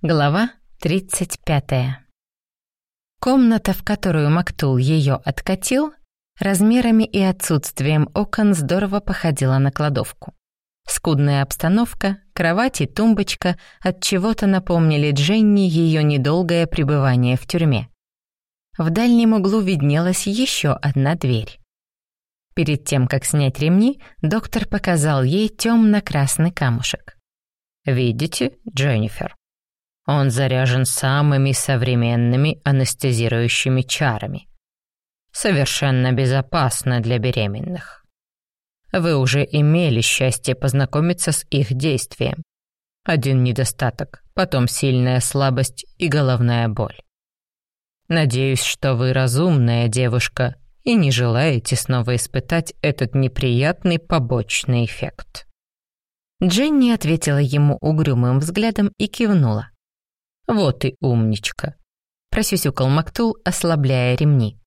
Глава 35. Комната, в которую Мактул ее откатил, размерами и отсутствием окон здорово походила на кладовку. Скудная обстановка, кровать и тумбочка от чего-то напомнили Дженни ее недолгое пребывание в тюрьме. В дальнем углу виднелась еще одна дверь. Перед тем, как снять ремни, доктор показал ей темно-красный камушек. «Видите, Дженнифер?» Он заряжен самыми современными анестезирующими чарами. Совершенно безопасно для беременных. Вы уже имели счастье познакомиться с их действием. Один недостаток, потом сильная слабость и головная боль. Надеюсь, что вы разумная девушка и не желаете снова испытать этот неприятный побочный эффект. Дженни ответила ему угрюмым взглядом и кивнула. «Вот и умничка», — просюсюкал Мактул, ослабляя ремни.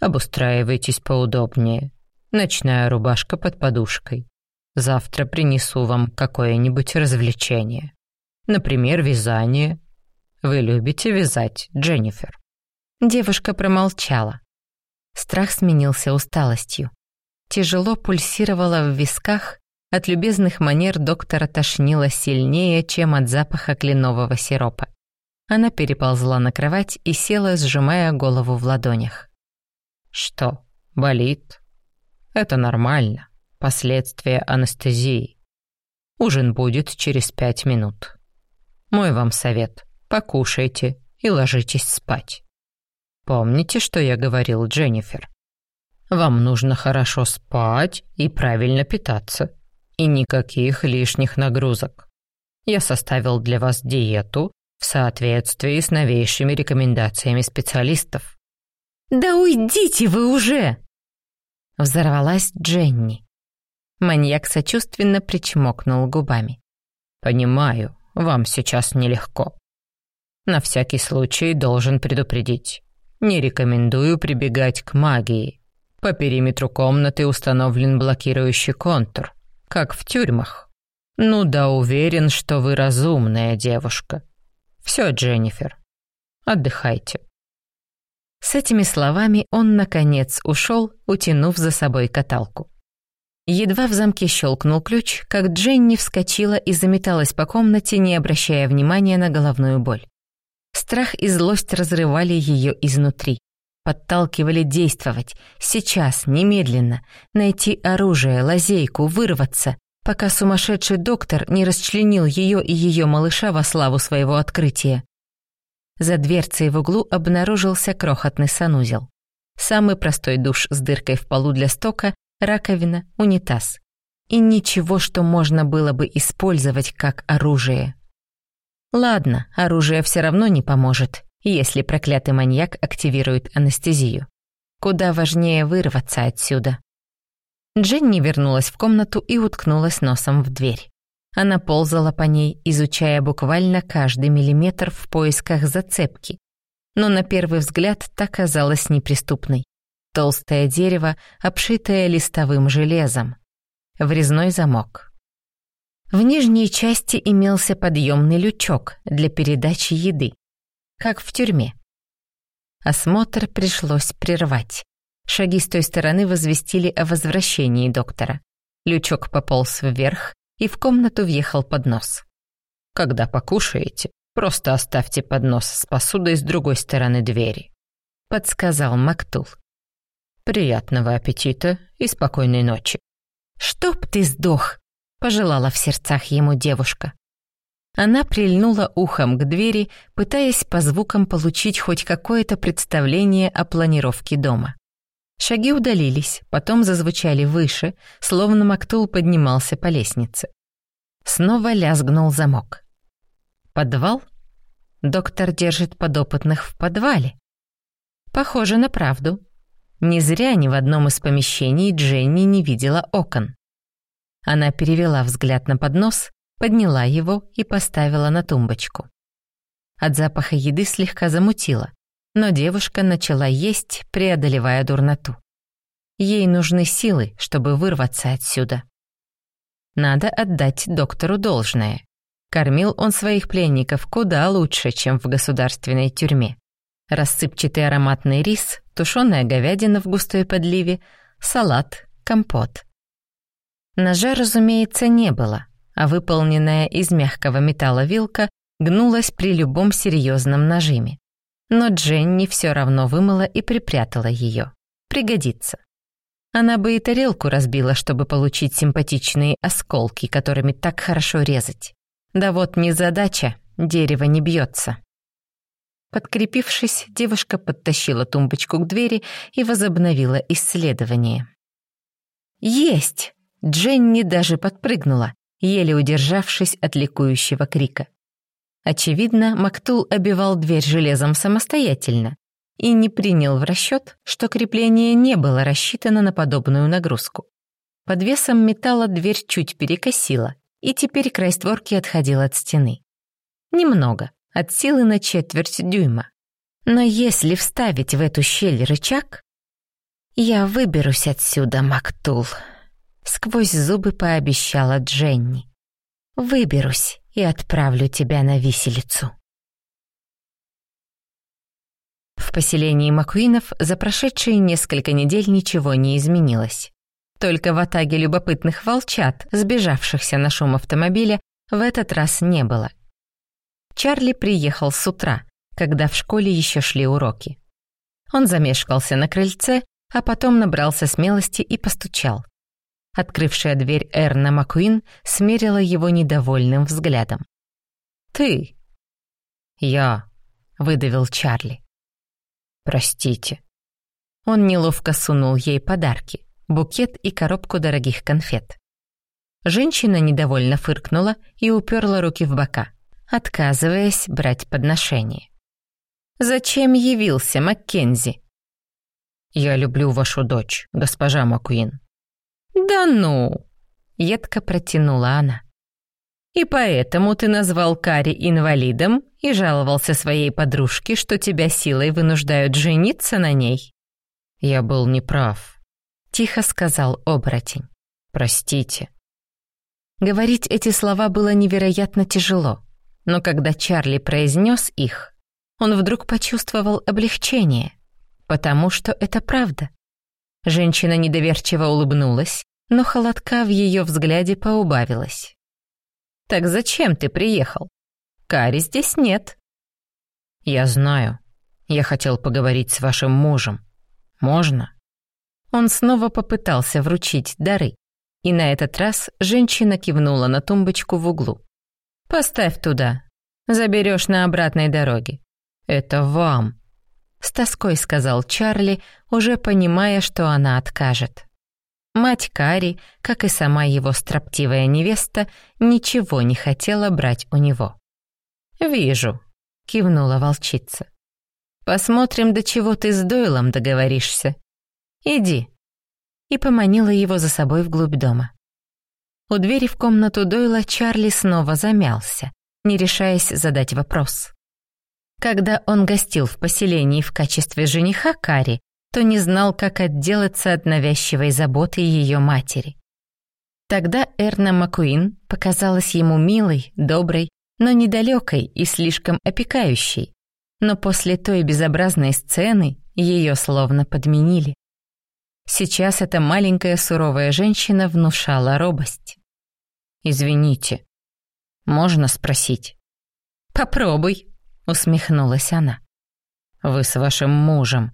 «Обустраивайтесь поудобнее. Ночная рубашка под подушкой. Завтра принесу вам какое-нибудь развлечение. Например, вязание. Вы любите вязать, Дженнифер?» Девушка промолчала. Страх сменился усталостью. Тяжело пульсировало в висках, от любезных манер доктора тошнило сильнее, чем от запаха кленового сиропа. Она переползла на кровать и села, сжимая голову в ладонях. «Что, болит?» «Это нормально. Последствия анестезии. Ужин будет через пять минут. Мой вам совет. Покушайте и ложитесь спать. Помните, что я говорил, Дженнифер? Вам нужно хорошо спать и правильно питаться. И никаких лишних нагрузок. Я составил для вас диету, в соответствии с новейшими рекомендациями специалистов. «Да уйдите вы уже!» Взорвалась Дженни. Маньяк сочувственно причмокнул губами. «Понимаю, вам сейчас нелегко. На всякий случай должен предупредить. Не рекомендую прибегать к магии. По периметру комнаты установлен блокирующий контур, как в тюрьмах. Ну да, уверен, что вы разумная девушка. Все, Дженнифер, отдыхайте». С этими словами он, наконец, ушел, утянув за собой каталку. Едва в замке щелкнул ключ, как Дженни вскочила и заметалась по комнате, не обращая внимания на головную боль. Страх и злость разрывали ее изнутри, подталкивали действовать, сейчас, немедленно, найти оружие, лазейку, вырваться, пока сумасшедший доктор не расчленил ее и ее малыша во славу своего открытия. За дверцей в углу обнаружился крохотный санузел. Самый простой душ с дыркой в полу для стока, раковина, унитаз. И ничего, что можно было бы использовать как оружие. Ладно, оружие все равно не поможет, если проклятый маньяк активирует анестезию. Куда важнее вырваться отсюда. Дженни вернулась в комнату и уткнулась носом в дверь. Она ползала по ней, изучая буквально каждый миллиметр в поисках зацепки. Но на первый взгляд та казалась неприступной. Толстое дерево, обшитое листовым железом. Врезной замок. В нижней части имелся подъемный лючок для передачи еды, как в тюрьме. Осмотр пришлось прервать. Шаги с той стороны возвестили о возвращении доктора. Лючок пополз вверх, и в комнату въехал поднос. «Когда покушаете, просто оставьте поднос с посудой с другой стороны двери», — подсказал Мактул. «Приятного аппетита и спокойной ночи». «Чтоб ты сдох!» — пожелала в сердцах ему девушка. Она прильнула ухом к двери, пытаясь по звукам получить хоть какое-то представление о планировке дома. Шаги удалились, потом зазвучали выше, словно Мактул поднимался по лестнице. Снова лязгнул замок. Подвал? Доктор держит подопытных в подвале. Похоже на правду. Не зря ни в одном из помещений Дженни не видела окон. Она перевела взгляд на поднос, подняла его и поставила на тумбочку. От запаха еды слегка замутила но девушка начала есть, преодолевая дурноту. Ей нужны силы, чтобы вырваться отсюда. Надо отдать доктору должное. Кормил он своих пленников куда лучше, чем в государственной тюрьме. Рассыпчатый ароматный рис, тушеная говядина в густой подливе, салат, компот. Ножа, разумеется, не было, а выполненная из мягкого металла вилка гнулась при любом серьезном нажиме. Но Дженни все равно вымыла и припрятала ее. Пригодится. Она бы и тарелку разбила, чтобы получить симпатичные осколки, которыми так хорошо резать. Да вот не задача, дерево не бьется. Подкрепившись, девушка подтащила тумбочку к двери и возобновила исследование. «Есть!» Дженни даже подпрыгнула, еле удержавшись от ликующего крика. Очевидно, Мактул обивал дверь железом самостоятельно и не принял в расчет, что крепление не было рассчитано на подобную нагрузку. Под весом металла дверь чуть перекосила, и теперь край створки отходил от стены. Немного, от силы на четверть дюйма. Но если вставить в эту щель рычаг... «Я выберусь отсюда, Мактул», — сквозь зубы пообещала Дженни. «Выберусь и отправлю тебя на виселицу». В поселении Макуинов за прошедшие несколько недель ничего не изменилось. Только в атаге любопытных волчат, сбежавшихся на шум автомобиля, в этот раз не было. Чарли приехал с утра, когда в школе еще шли уроки. Он замешкался на крыльце, а потом набрался смелости и постучал. Открывшая дверь Эрна Макуин смерила его недовольным взглядом. «Ты?» «Я», — выдавил Чарли. «Простите». Он неловко сунул ей подарки, букет и коробку дорогих конфет. Женщина недовольно фыркнула и уперла руки в бока, отказываясь брать подношение. «Зачем явился Маккензи?» «Я люблю вашу дочь, госпожа Маккуин». «Да ну!» — едко протянула она. «И поэтому ты назвал Кари инвалидом и жаловался своей подружке, что тебя силой вынуждают жениться на ней?» «Я был неправ», — тихо сказал оборотень. «Простите». Говорить эти слова было невероятно тяжело, но когда Чарли произнес их, он вдруг почувствовал облегчение, потому что это правда. Женщина недоверчиво улыбнулась, но холодка в ее взгляде поубавилась. «Так зачем ты приехал? Кари здесь нет». «Я знаю. Я хотел поговорить с вашим мужем. Можно?» Он снова попытался вручить дары, и на этот раз женщина кивнула на тумбочку в углу. «Поставь туда. Заберешь на обратной дороге. Это вам», — с тоской сказал Чарли, уже понимая, что она откажет. Мать Кари, как и сама его строптивая невеста, ничего не хотела брать у него. «Вижу», — кивнула волчица. «Посмотрим, до чего ты с Дойлом договоришься. Иди». И поманила его за собой вглубь дома. У двери в комнату Дойла Чарли снова замялся, не решаясь задать вопрос. Когда он гостил в поселении в качестве жениха Кари, то не знал, как отделаться от навязчивой заботы ее матери. Тогда Эрна Макуин показалась ему милой, доброй, но недалекой и слишком опекающей. Но после той безобразной сцены ее словно подменили. Сейчас эта маленькая суровая женщина внушала робость. «Извините, можно спросить?» «Попробуй», — усмехнулась она. «Вы с вашим мужем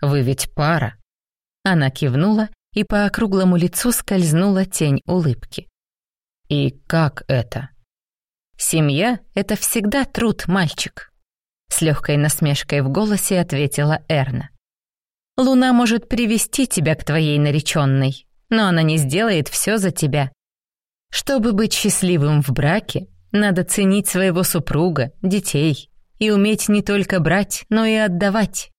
вы ведь пара». Она кивнула, и по округлому лицу скользнула тень улыбки. «И как это?» «Семья — это всегда труд, мальчик», — с легкой насмешкой в голосе ответила Эрна. «Луна может привести тебя к твоей нареченной, но она не сделает все за тебя. Чтобы быть счастливым в браке, надо ценить своего супруга, детей и уметь не только брать, но и отдавать.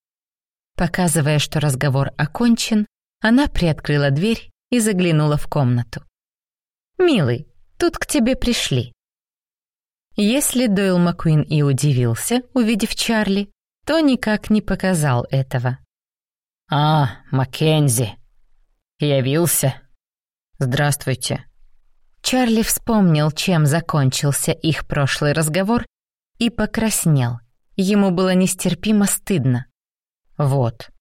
Показывая, что разговор окончен, она приоткрыла дверь и заглянула в комнату. «Милый, тут к тебе пришли». Если Дойл Маккуин и удивился, увидев Чарли, то никак не показал этого. «А, Маккензи, явился. Здравствуйте». Чарли вспомнил, чем закончился их прошлый разговор, и покраснел. Ему было нестерпимо стыдно. Вот.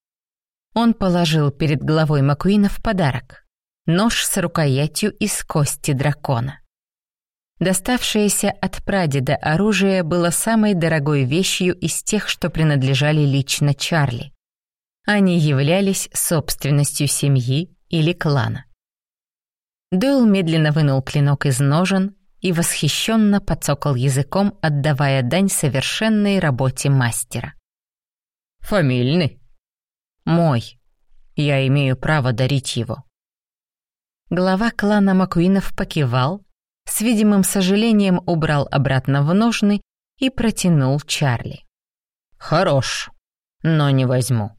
Он положил перед головой Макуина в подарок. Нож с рукоятью из кости дракона. Доставшееся от прадеда оружие было самой дорогой вещью из тех, что принадлежали лично Чарли. Они являлись собственностью семьи или клана. Дойл медленно вынул клинок из ножен и восхищенно подсокал языком, отдавая дань совершенной работе мастера. «Фамильный?» «Мой. Я имею право дарить его». Глава клана Макуинов покивал, с видимым сожалением убрал обратно в ножны и протянул Чарли. «Хорош, но не возьму».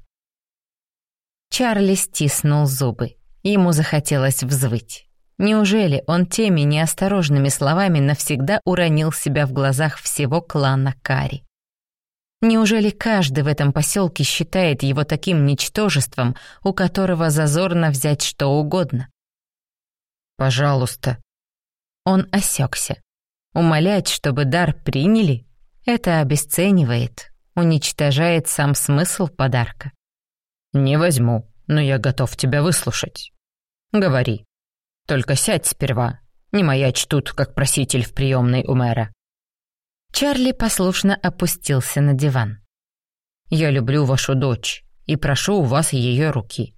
Чарли стиснул зубы. Ему захотелось взвыть. Неужели он теми неосторожными словами навсегда уронил себя в глазах всего клана Кари? Неужели каждый в этом поселке считает его таким ничтожеством, у которого зазорно взять что угодно? «Пожалуйста», он осекся. Умолять, чтобы дар приняли, это обесценивает, уничтожает сам смысл подарка. «Не возьму, но я готов тебя выслушать. Говори. Только сядь сперва, не маячь тут, как проситель в приемной у мэра». Чарли послушно опустился на диван. «Я люблю вашу дочь и прошу у вас ее руки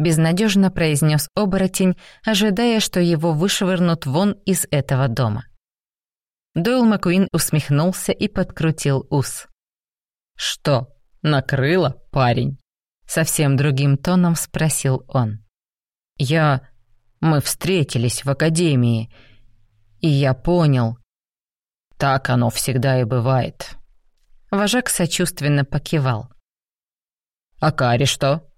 безнадежно произнес оборотень, ожидая, что его вышвырнут вон из этого дома. Дойл Маккуин усмехнулся и подкрутил ус. «Что, накрыло, парень?» Совсем другим тоном спросил он. «Я... Мы встретились в академии, и я понял. Так оно всегда и бывает». Вожак сочувственно покивал. «А Кари что?»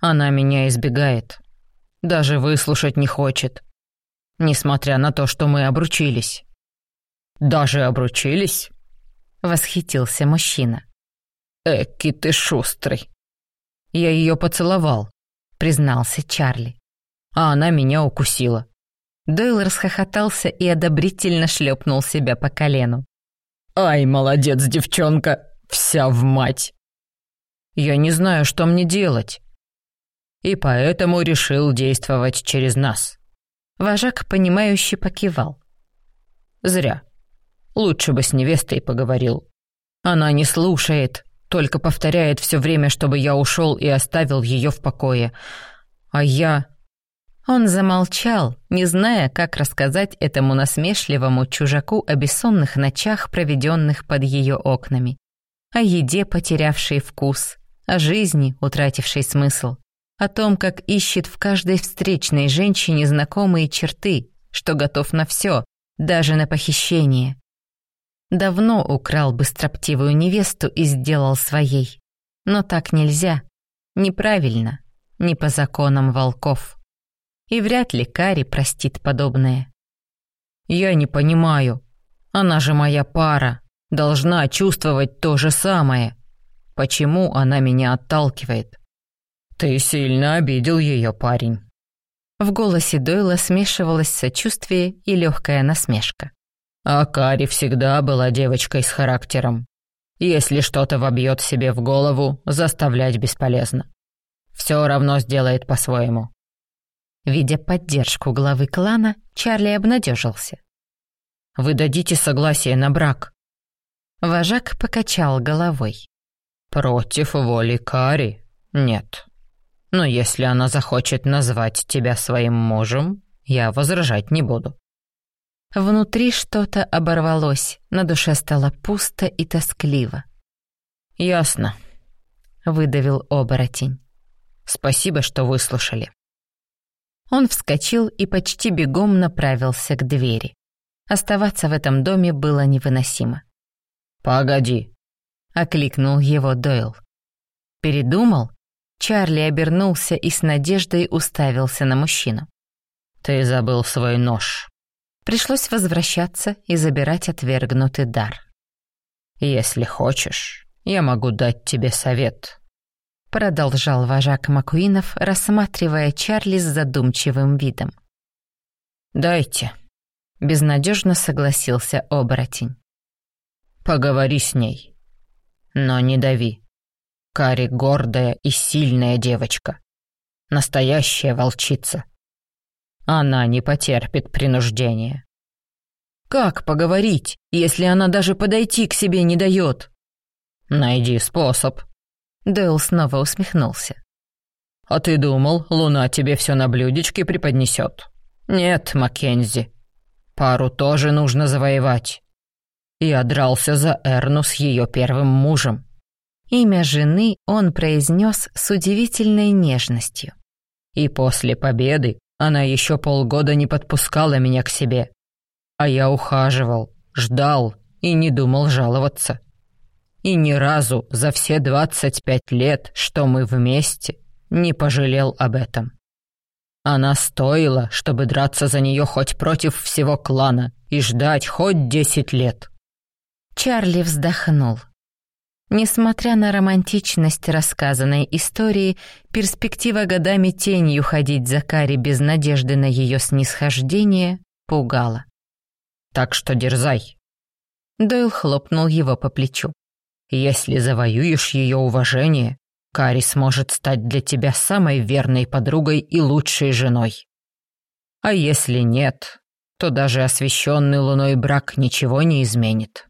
Она меня избегает. Даже выслушать не хочет. Несмотря на то, что мы обручились. Даже обручились? Восхитился мужчина. Эки ты шустрый. Я ее поцеловал, признался Чарли. А она меня укусила. Дойл расхохотался и одобрительно шлепнул себя по колену. «Ай, молодец, девчонка! Вся в мать!» «Я не знаю, что мне делать», и поэтому решил действовать через нас». Вожак, понимающе покивал. «Зря. Лучше бы с невестой поговорил. Она не слушает, только повторяет все время, чтобы я ушел и оставил ее в покое. А я...» Он замолчал, не зная, как рассказать этому насмешливому чужаку о бессонных ночах, проведенных под ее окнами, о еде, потерявшей вкус, о жизни, утратившей смысл о том, как ищет в каждой встречной женщине знакомые черты, что готов на все, даже на похищение. Давно украл бы строптивую невесту и сделал своей. Но так нельзя. Неправильно. Не по законам волков. И вряд ли Кари простит подобное. «Я не понимаю. Она же моя пара. Должна чувствовать то же самое. Почему она меня отталкивает?» «Ты сильно обидел ее, парень». В голосе Дойла смешивалось сочувствие и легкая насмешка. А Кари всегда была девочкой с характером. Если что-то вобьет себе в голову, заставлять бесполезно. Все равно сделает по-своему. Видя поддержку главы клана, Чарли обнадежился. «Вы дадите согласие на брак?» Вожак покачал головой. «Против воли Кари? Нет. Но если она захочет назвать тебя своим мужем, я возражать не буду». Внутри что-то оборвалось, на душе стало пусто и тоскливо. «Ясно», — выдавил оборотень. «Спасибо, что выслушали». Он вскочил и почти бегом направился к двери. Оставаться в этом доме было невыносимо. «Погоди», — окликнул его Дойл. Передумал? Чарли обернулся и с надеждой уставился на мужчину. «Ты забыл свой нож». Пришлось возвращаться и забирать отвергнутый дар. «Если хочешь, я могу дать тебе совет», — продолжал вожак Макуинов, рассматривая Чарли с задумчивым видом. «Дайте», — безнадежно согласился оборотень. «Поговори с ней, но не дави. Кари гордая и сильная девочка. Настоящая волчица. Она не потерпит принуждения. Как поговорить, если она даже подойти к себе не дает? Найди способ. Дойл снова усмехнулся. А ты думал, луна тебе все на блюдечке преподнесет? Нет, Маккензи. Пару тоже нужно завоевать. Я дрался за Эрну с ее первым мужем. Имя жены он произнес с удивительной нежностью. И после победы она еще полгода не подпускала меня к себе. А я ухаживал, ждал и не думал жаловаться. И ни разу за все двадцать пять лет, что мы вместе, не пожалел об этом. Она стоила, чтобы драться за нее хоть против всего клана и ждать хоть десять лет. Чарли вздохнул. Несмотря на романтичность рассказанной истории, перспектива годами тенью ходить за Кари без надежды на ее снисхождение пугала. Так что дерзай». Дойл хлопнул его по плечу. «Если завоюешь ее уважение, Кари сможет стать для тебя самой верной подругой и лучшей женой. А если нет, то даже освященный луной брак ничего не изменит».